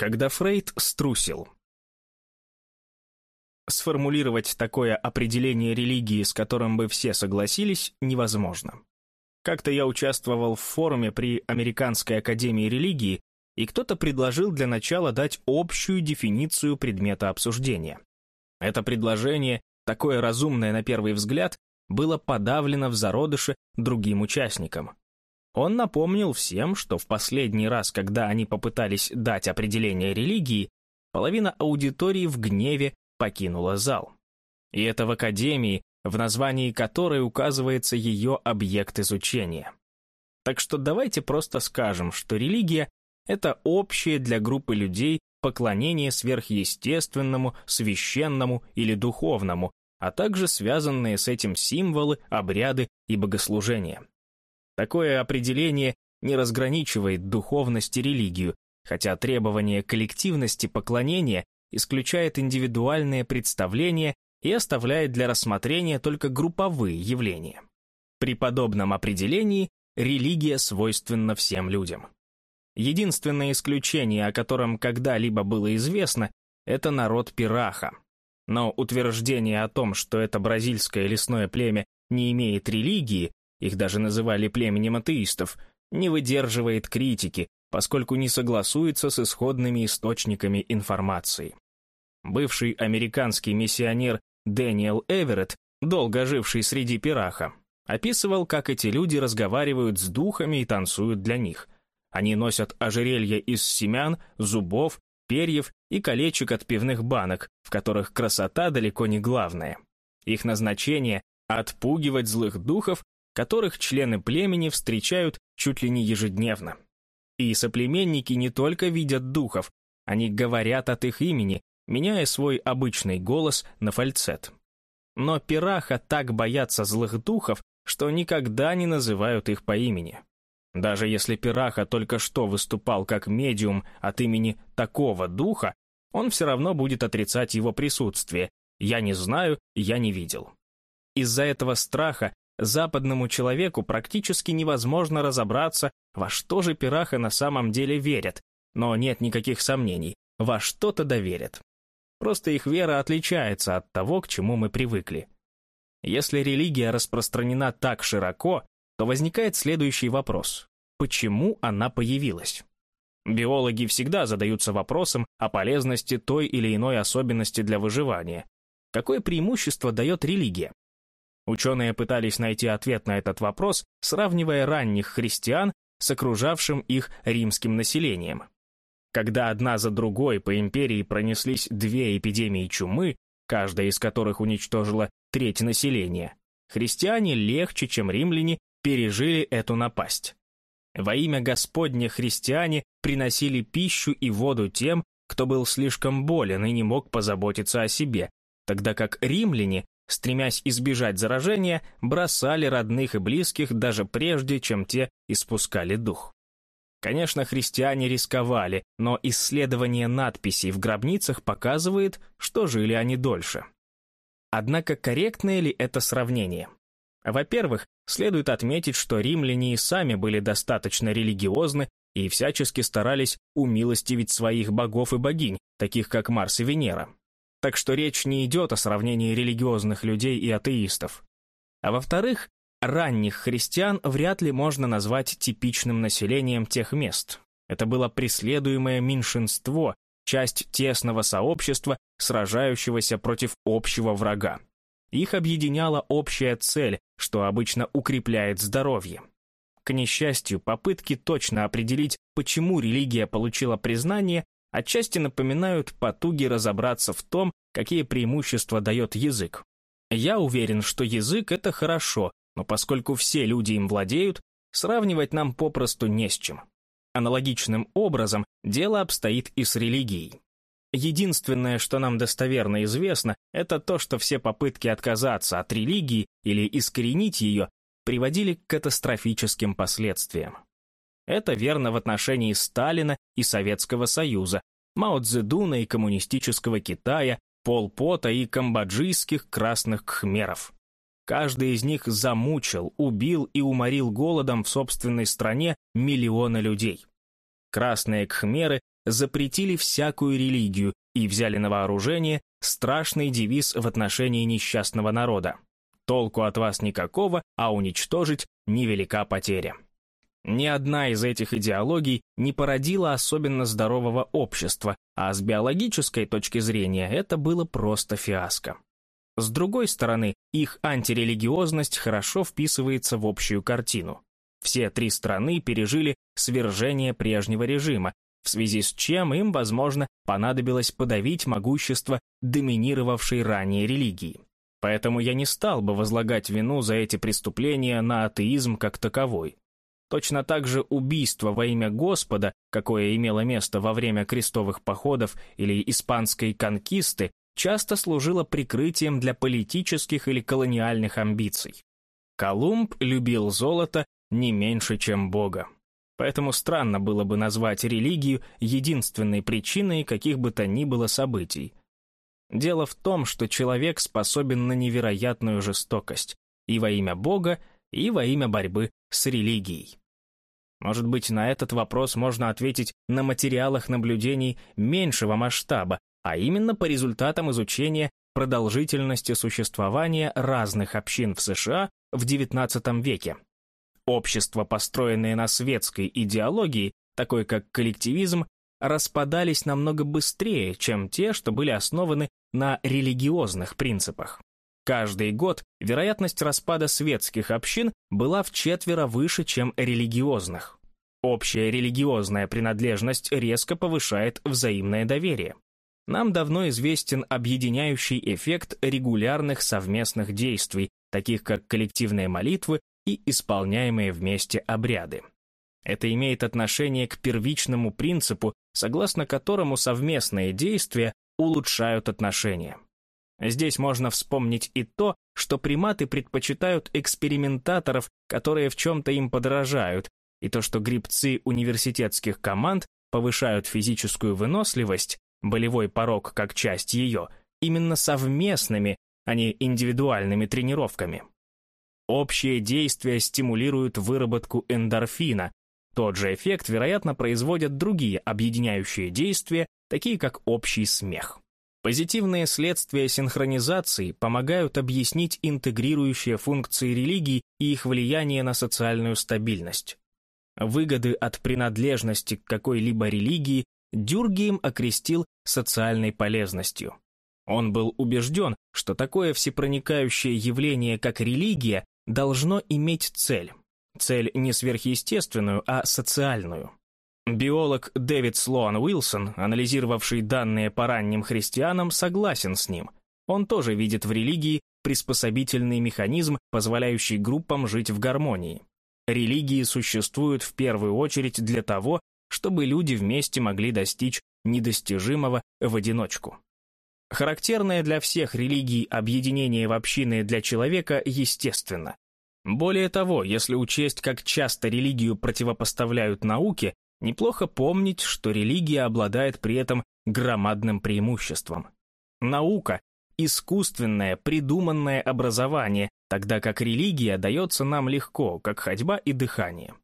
Когда Фрейд струсил. Сформулировать такое определение религии, с которым бы все согласились, невозможно. Как-то я участвовал в форуме при Американской академии религии, и кто-то предложил для начала дать общую дефиницию предмета обсуждения. Это предложение, такое разумное на первый взгляд, было подавлено в зародыше другим участникам. Он напомнил всем, что в последний раз, когда они попытались дать определение религии, половина аудитории в гневе покинула зал. И это в академии, в названии которой указывается ее объект изучения. Так что давайте просто скажем, что религия — это общее для группы людей поклонение сверхъестественному, священному или духовному, а также связанные с этим символы, обряды и богослужения. Такое определение не разграничивает духовность и религию, хотя требование коллективности поклонения исключает индивидуальные представления и оставляет для рассмотрения только групповые явления. При подобном определении религия свойственна всем людям. Единственное исключение, о котором когда-либо было известно, это народ Пираха. Но утверждение о том, что это бразильское лесное племя не имеет религии, их даже называли племенем атеистов, не выдерживает критики, поскольку не согласуется с исходными источниками информации. Бывший американский миссионер Дэниел Эверетт, долго живший среди пираха, описывал, как эти люди разговаривают с духами и танцуют для них. Они носят ожерелья из семян, зубов, перьев и колечек от пивных банок, в которых красота далеко не главная. Их назначение – отпугивать злых духов которых члены племени встречают чуть ли не ежедневно. И соплеменники не только видят духов, они говорят от их имени, меняя свой обычный голос на фальцет. Но пираха так боятся злых духов, что никогда не называют их по имени. Даже если пираха только что выступал как медиум от имени такого духа, он все равно будет отрицать его присутствие. Я не знаю, я не видел. Из-за этого страха западному человеку практически невозможно разобраться, во что же пираха на самом деле верят, но нет никаких сомнений, во что-то доверят. Просто их вера отличается от того, к чему мы привыкли. Если религия распространена так широко, то возникает следующий вопрос. Почему она появилась? Биологи всегда задаются вопросом о полезности той или иной особенности для выживания. Какое преимущество дает религия? Ученые пытались найти ответ на этот вопрос, сравнивая ранних христиан с окружавшим их римским населением. Когда одна за другой по империи пронеслись две эпидемии чумы, каждая из которых уничтожила треть населения, христиане легче, чем римляне, пережили эту напасть. Во имя Господне христиане приносили пищу и воду тем, кто был слишком болен и не мог позаботиться о себе, тогда как римляне стремясь избежать заражения, бросали родных и близких даже прежде, чем те испускали дух. Конечно, христиане рисковали, но исследование надписей в гробницах показывает, что жили они дольше. Однако корректное ли это сравнение? Во-первых, следует отметить, что римляне и сами были достаточно религиозны и всячески старались умилостивить своих богов и богинь, таких как Марс и Венера. Так что речь не идет о сравнении религиозных людей и атеистов. А во-вторых, ранних христиан вряд ли можно назвать типичным населением тех мест. Это было преследуемое меньшинство, часть тесного сообщества, сражающегося против общего врага. Их объединяла общая цель, что обычно укрепляет здоровье. К несчастью, попытки точно определить, почему религия получила признание, отчасти напоминают потуги разобраться в том, какие преимущества дает язык. Я уверен, что язык — это хорошо, но поскольку все люди им владеют, сравнивать нам попросту не с чем. Аналогичным образом дело обстоит и с религией. Единственное, что нам достоверно известно, это то, что все попытки отказаться от религии или искоренить ее приводили к катастрофическим последствиям. Это верно в отношении Сталина и Советского Союза, Мао Цзэдуна и коммунистического Китая, Пол Пота и камбоджийских красных кхмеров. Каждый из них замучил, убил и уморил голодом в собственной стране миллионы людей. Красные кхмеры запретили всякую религию и взяли на вооружение страшный девиз в отношении несчастного народа. Толку от вас никакого, а уничтожить невелика потеря. Ни одна из этих идеологий не породила особенно здорового общества, а с биологической точки зрения это было просто фиаско. С другой стороны, их антирелигиозность хорошо вписывается в общую картину. Все три страны пережили свержение прежнего режима, в связи с чем им, возможно, понадобилось подавить могущество доминировавшей ранее религии. Поэтому я не стал бы возлагать вину за эти преступления на атеизм как таковой. Точно так же убийство во имя Господа, какое имело место во время крестовых походов или испанской конкисты, часто служило прикрытием для политических или колониальных амбиций. Колумб любил золото не меньше, чем Бога. Поэтому странно было бы назвать религию единственной причиной каких бы то ни было событий. Дело в том, что человек способен на невероятную жестокость и во имя Бога, и во имя борьбы с религией. Может быть, на этот вопрос можно ответить на материалах наблюдений меньшего масштаба, а именно по результатам изучения продолжительности существования разных общин в США в XIX веке. Общества, построенные на светской идеологии, такой как коллективизм, распадались намного быстрее, чем те, что были основаны на религиозных принципах. Каждый год вероятность распада светских общин была в четверо выше, чем религиозных. Общая религиозная принадлежность резко повышает взаимное доверие. Нам давно известен объединяющий эффект регулярных совместных действий, таких как коллективные молитвы и исполняемые вместе обряды. Это имеет отношение к первичному принципу, согласно которому совместные действия улучшают отношения. Здесь можно вспомнить и то, что приматы предпочитают экспериментаторов, которые в чем-то им подражают, и то, что грибцы университетских команд повышают физическую выносливость, болевой порог как часть ее, именно совместными, а не индивидуальными тренировками. Общие действия стимулируют выработку эндорфина. Тот же эффект, вероятно, производят другие объединяющие действия, такие как общий смех. Позитивные следствия синхронизации помогают объяснить интегрирующие функции религий и их влияние на социальную стабильность. Выгоды от принадлежности к какой-либо религии Дюргием окрестил социальной полезностью. Он был убежден, что такое всепроникающее явление, как религия, должно иметь цель. Цель не сверхъестественную, а социальную. Биолог Дэвид Слоан Уилсон, анализировавший данные по ранним христианам, согласен с ним. Он тоже видит в религии приспособительный механизм, позволяющий группам жить в гармонии. Религии существуют в первую очередь для того, чтобы люди вместе могли достичь недостижимого в одиночку. Характерное для всех религий объединение в общины для человека естественно. Более того, если учесть, как часто религию противопоставляют науке, Неплохо помнить, что религия обладает при этом громадным преимуществом. Наука – искусственное, придуманное образование, тогда как религия дается нам легко, как ходьба и дыхание.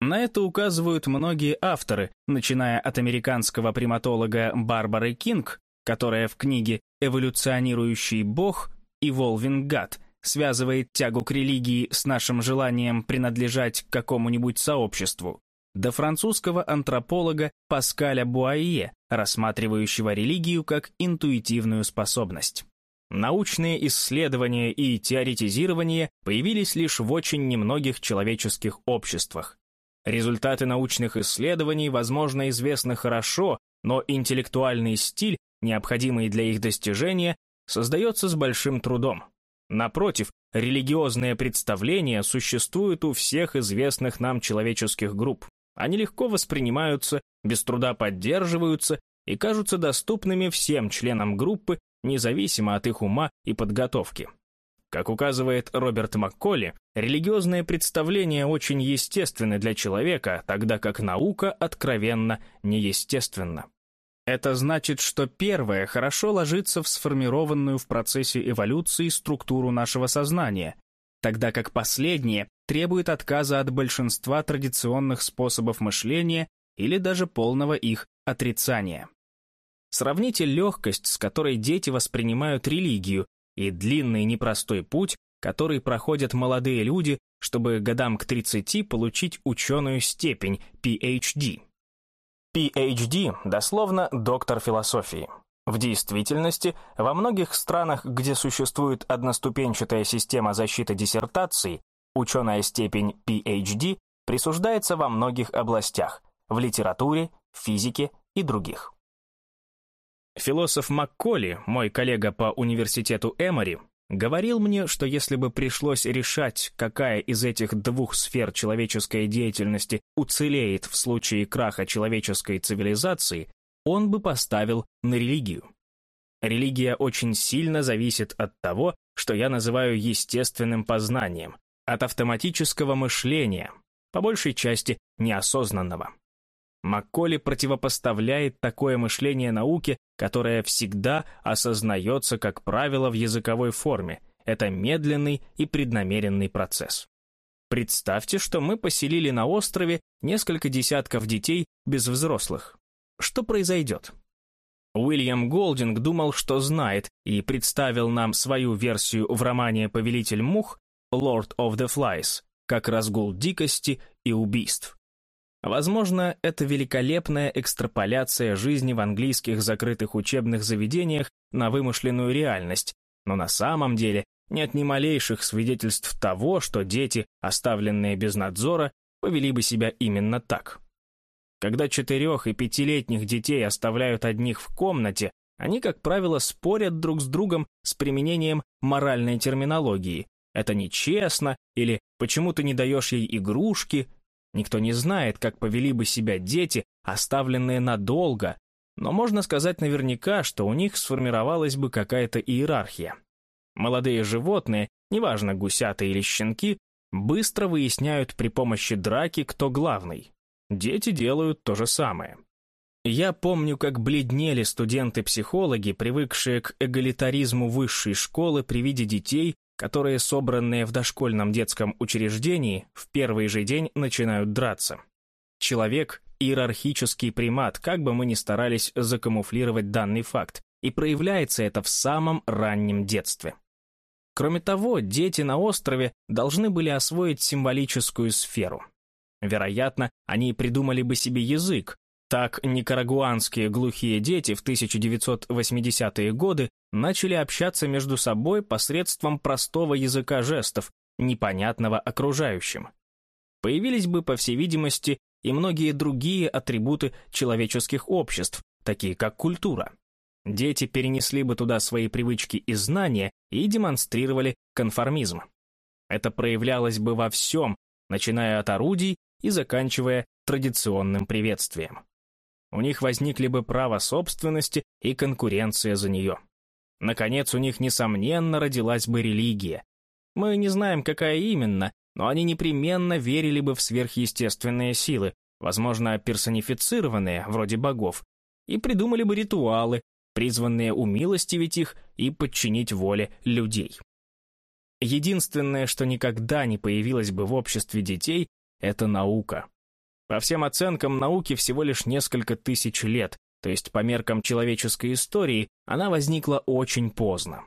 На это указывают многие авторы, начиная от американского приматолога Барбары Кинг, которая в книге «Эволюционирующий бог» и «Волвинг гад» связывает тягу к религии с нашим желанием принадлежать к какому-нибудь сообществу, до французского антрополога Паскаля Буайе, рассматривающего религию как интуитивную способность. Научные исследования и теоретизирование появились лишь в очень немногих человеческих обществах. Результаты научных исследований, возможно, известны хорошо, но интеллектуальный стиль, необходимый для их достижения, создается с большим трудом. Напротив, религиозные представления существуют у всех известных нам человеческих групп. Они легко воспринимаются, без труда поддерживаются и кажутся доступными всем членам группы, независимо от их ума и подготовки. Как указывает Роберт Макколи, религиозные представления очень естественны для человека, тогда как наука откровенно неестественна. Это значит, что первое хорошо ложится в сформированную в процессе эволюции структуру нашего сознания, тогда как последнее требует отказа от большинства традиционных способов мышления или даже полного их отрицания. Сравните легкость, с которой дети воспринимают религию, и длинный непростой путь, который проходят молодые люди, чтобы годам к 30 получить ученую степень PhD. PhD дословно доктор философии. В действительности, во многих странах, где существует одноступенчатая система защиты диссертаций, ученая степень PhD присуждается во многих областях – в литературе, физике и других. Философ Макколи, мой коллега по университету Эмори, говорил мне, что если бы пришлось решать, какая из этих двух сфер человеческой деятельности уцелеет в случае краха человеческой цивилизации, он бы поставил на религию. Религия очень сильно зависит от того, что я называю естественным познанием, от автоматического мышления, по большей части неосознанного. Макколи противопоставляет такое мышление науке, которое всегда осознается, как правило, в языковой форме. Это медленный и преднамеренный процесс. Представьте, что мы поселили на острове несколько десятков детей без взрослых что произойдет? Уильям Голдинг думал, что знает, и представил нам свою версию в романе «Повелитель мух» «Lord of the Flies», как разгул дикости и убийств. Возможно, это великолепная экстраполяция жизни в английских закрытых учебных заведениях на вымышленную реальность, но на самом деле нет ни малейших свидетельств того, что дети, оставленные без надзора, повели бы себя именно так. Когда четырех- и пятилетних детей оставляют одних в комнате, они, как правило, спорят друг с другом с применением моральной терминологии. Это нечестно, или почему ты не даешь ей игрушки. Никто не знает, как повели бы себя дети, оставленные надолго, но можно сказать наверняка, что у них сформировалась бы какая-то иерархия. Молодые животные, неважно гусята или щенки, быстро выясняют при помощи драки, кто главный. Дети делают то же самое. Я помню, как бледнели студенты-психологи, привыкшие к эгалитаризму высшей школы при виде детей, которые, собранные в дошкольном детском учреждении, в первый же день начинают драться. Человек – иерархический примат, как бы мы ни старались закамуфлировать данный факт, и проявляется это в самом раннем детстве. Кроме того, дети на острове должны были освоить символическую сферу – Вероятно, они придумали бы себе язык. Так никарагуанские глухие дети в 1980-е годы начали общаться между собой посредством простого языка жестов, непонятного окружающим. Появились бы, по всей видимости, и многие другие атрибуты человеческих обществ, такие как культура. Дети перенесли бы туда свои привычки и знания и демонстрировали конформизм. Это проявлялось бы во всем, начиная от орудий и заканчивая традиционным приветствием. У них возникли бы право собственности и конкуренция за нее. Наконец, у них, несомненно, родилась бы религия. Мы не знаем, какая именно, но они непременно верили бы в сверхъестественные силы, возможно, персонифицированные, вроде богов, и придумали бы ритуалы, призванные умилостивить их и подчинить воле людей. Единственное, что никогда не появилось бы в обществе детей, это наука. По всем оценкам науки всего лишь несколько тысяч лет, то есть по меркам человеческой истории она возникла очень поздно.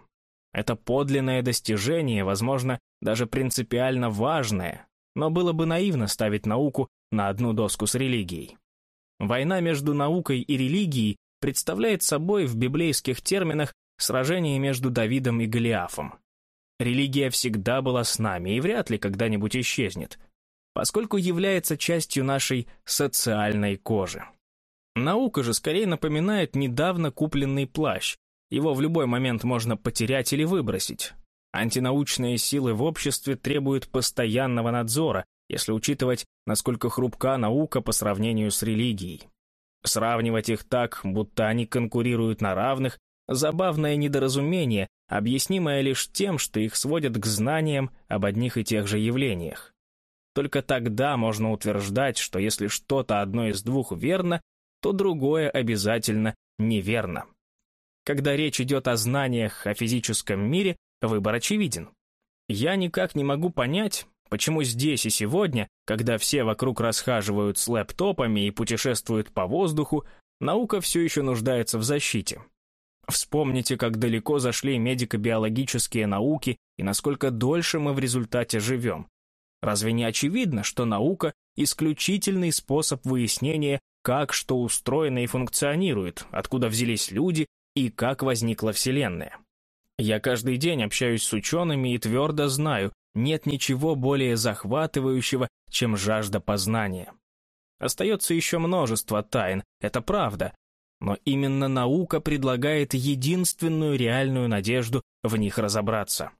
Это подлинное достижение, возможно, даже принципиально важное, но было бы наивно ставить науку на одну доску с религией. Война между наукой и религией представляет собой в библейских терминах сражение между Давидом и Голиафом. Религия всегда была с нами и вряд ли когда-нибудь исчезнет поскольку является частью нашей социальной кожи. Наука же скорее напоминает недавно купленный плащ. Его в любой момент можно потерять или выбросить. Антинаучные силы в обществе требуют постоянного надзора, если учитывать, насколько хрупка наука по сравнению с религией. Сравнивать их так, будто они конкурируют на равных, забавное недоразумение, объяснимое лишь тем, что их сводят к знаниям об одних и тех же явлениях. Только тогда можно утверждать, что если что-то одно из двух верно, то другое обязательно неверно. Когда речь идет о знаниях о физическом мире, выбор очевиден. Я никак не могу понять, почему здесь и сегодня, когда все вокруг расхаживают с лэптопами и путешествуют по воздуху, наука все еще нуждается в защите. Вспомните, как далеко зашли медико-биологические науки и насколько дольше мы в результате живем. Разве не очевидно, что наука – исключительный способ выяснения, как что устроено и функционирует, откуда взялись люди и как возникла Вселенная? Я каждый день общаюсь с учеными и твердо знаю, нет ничего более захватывающего, чем жажда познания. Остается еще множество тайн, это правда, но именно наука предлагает единственную реальную надежду в них разобраться.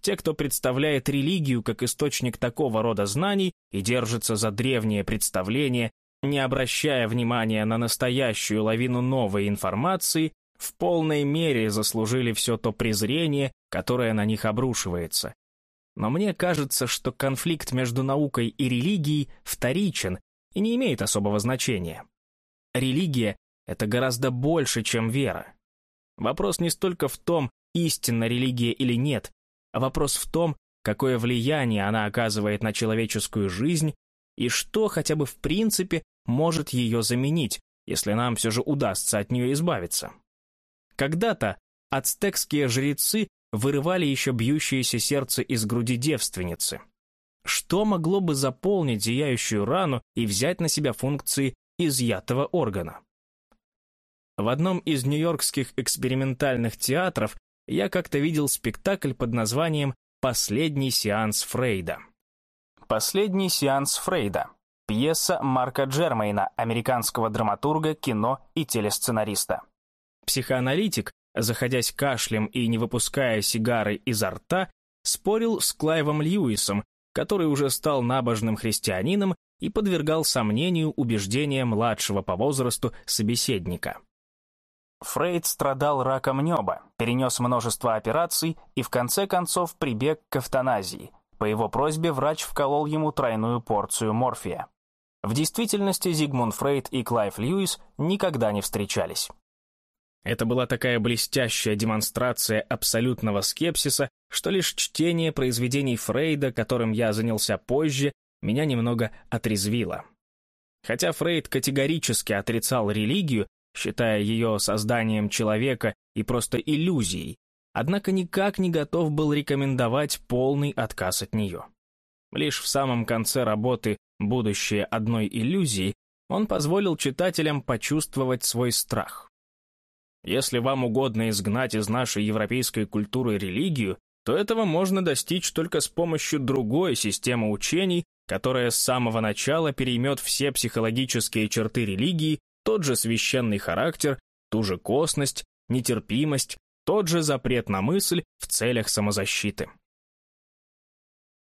Те, кто представляет религию как источник такого рода знаний и держится за древние представления, не обращая внимания на настоящую лавину новой информации, в полной мере заслужили все то презрение, которое на них обрушивается. Но мне кажется, что конфликт между наукой и религией вторичен и не имеет особого значения. Религия — это гораздо больше, чем вера. Вопрос не столько в том, истинна религия или нет, а вопрос в том, какое влияние она оказывает на человеческую жизнь и что хотя бы в принципе может ее заменить, если нам все же удастся от нее избавиться. Когда-то ацтекские жрецы вырывали еще бьющееся сердце из груди девственницы. Что могло бы заполнить зияющую рану и взять на себя функции изъятого органа? В одном из нью-йоркских экспериментальных театров я как-то видел спектакль под названием «Последний сеанс Фрейда». «Последний сеанс Фрейда» — пьеса Марка Джермейна, американского драматурга, кино и телесценариста. Психоаналитик, заходясь кашлем и не выпуская сигары изо рта, спорил с Клайвом Льюисом, который уже стал набожным христианином и подвергал сомнению убеждения младшего по возрасту собеседника. Фрейд страдал раком неба, перенес множество операций и в конце концов прибег к эвтаназии. По его просьбе врач вколол ему тройную порцию морфия. В действительности Зигмунд Фрейд и Клайв Льюис никогда не встречались. Это была такая блестящая демонстрация абсолютного скепсиса, что лишь чтение произведений Фрейда, которым я занялся позже, меня немного отрезвило. Хотя Фрейд категорически отрицал религию, считая ее созданием человека и просто иллюзией, однако никак не готов был рекомендовать полный отказ от нее. Лишь в самом конце работы «Будущее одной иллюзии» он позволил читателям почувствовать свой страх. Если вам угодно изгнать из нашей европейской культуры религию, то этого можно достичь только с помощью другой системы учений, которая с самого начала переймет все психологические черты религии тот же священный характер, ту же косность, нетерпимость, тот же запрет на мысль в целях самозащиты.